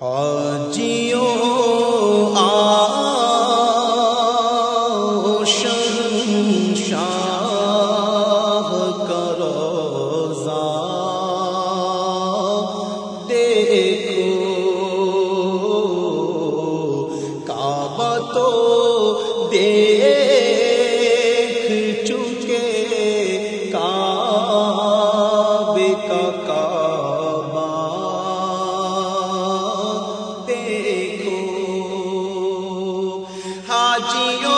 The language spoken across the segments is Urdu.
حاجیوں آ شم شاہ دیکھو۔ کعبہ تو دیکھو چیوں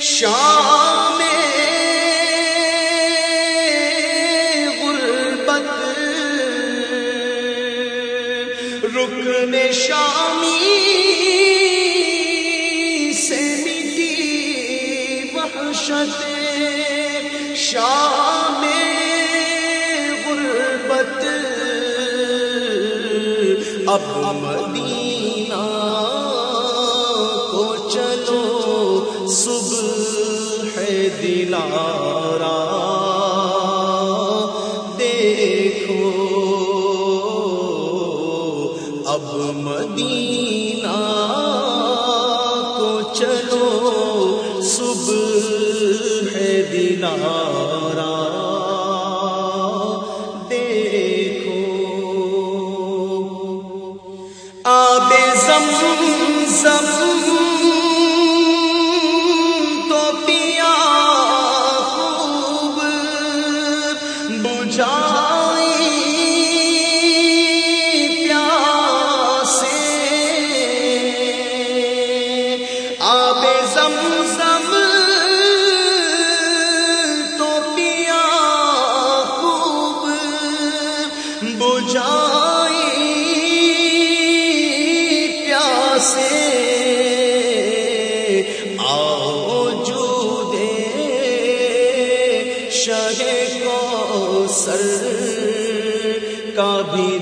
شام غربت رکن شامی سے مٹی وحشت شام غربت اب ہے دلارا دیکھو اب مدینہ کو چلو صبح ہے دلارا۔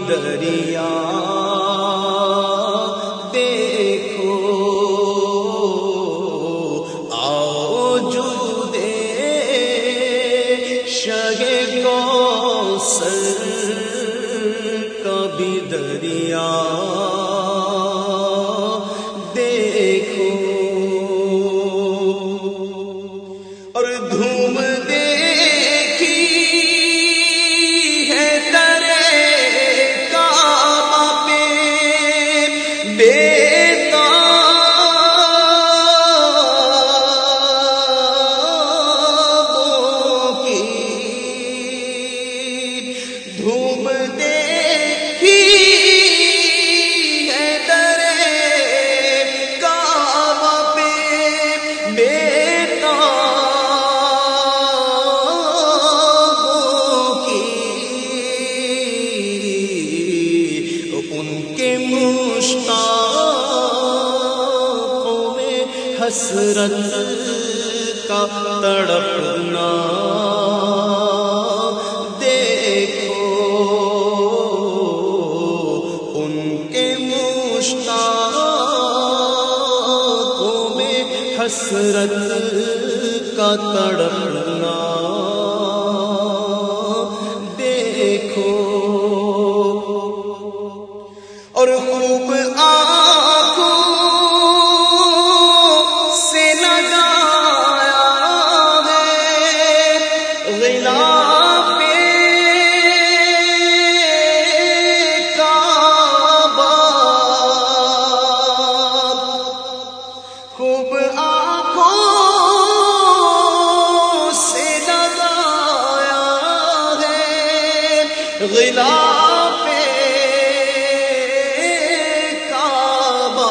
دریا۔ دیکھو آؤ جو دے شگے کو سر کبھی دریا۔ حسرت کا تڑپنا۔ دیکھو ان کے مشتاقوں میں حسرت کا تڑپنا۔ دیکھو اور خوب غلاف کعبہ،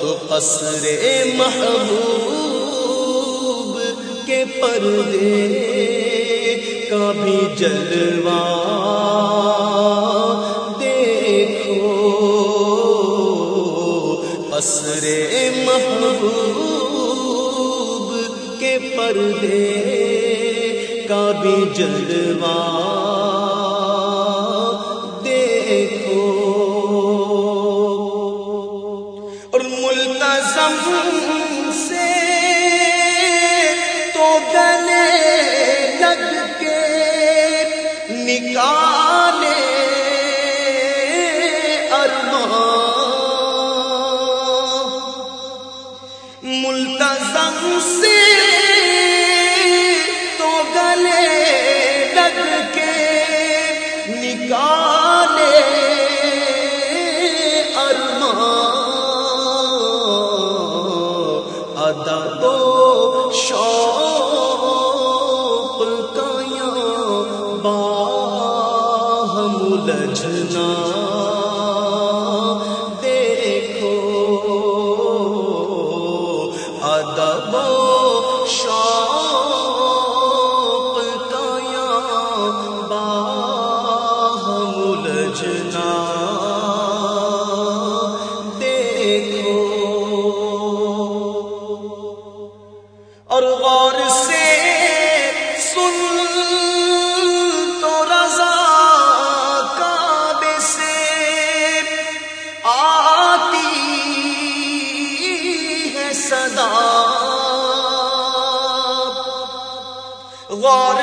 تو قصر محبوب کے پردے کا بھی جلوہ دیکھو۔ قصر محبوب کے پردے کا بھی جلوہ دیکھو۔ اور ملتظم سے تو گلے لگ کے نکال دو شوق کایا باہم لجنا دیکھو ادب شوق اور غور سے سن تو رضا کعبے سے آتی ہے صدا۔ غور